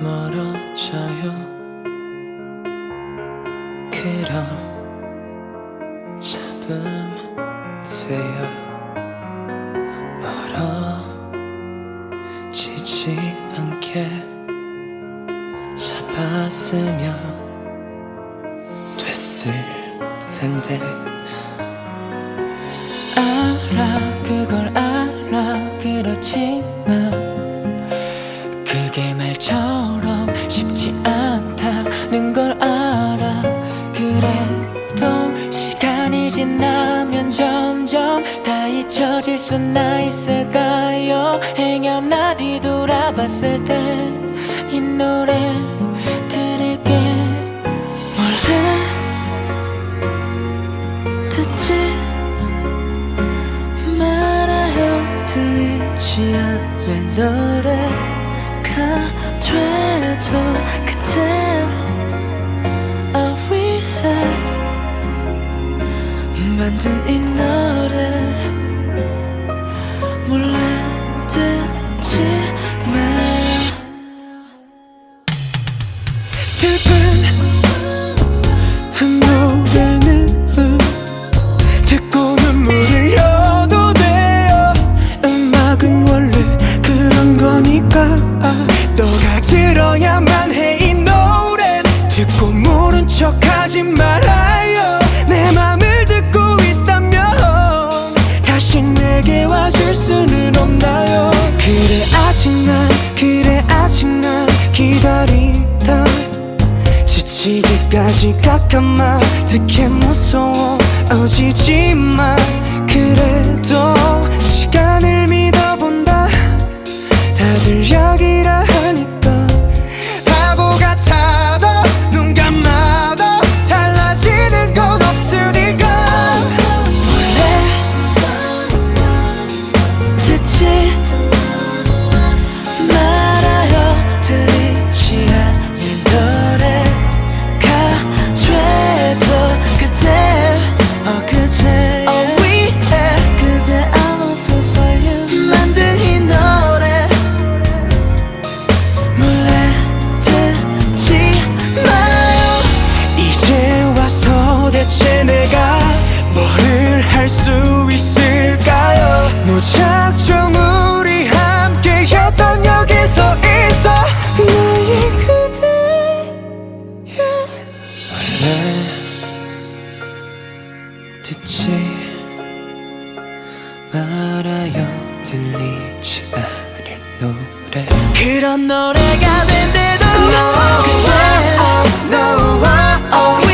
멀어져요. 그럼 잡음되어 멀어지지 않게 잡았으면 됐을 텐데. 알아 그걸 말처럼 쉽지 않다는 걸 알아. 그래도 시간이 지나면 점점 다 잊혀질 수나 있을까요. 행여 나 뒤돌아봤을 때 이 노래 들을게. 몰래 듣지 말아요. 들리지 않는 노래 가 돼도 그때 아 위해 만든 이 노래 지치기까지 가까마 듣게 무서워지지만 듣지 말아요. 들리지 않을 노래. 그런 노래가 된대도. No, no, no, no, no, no,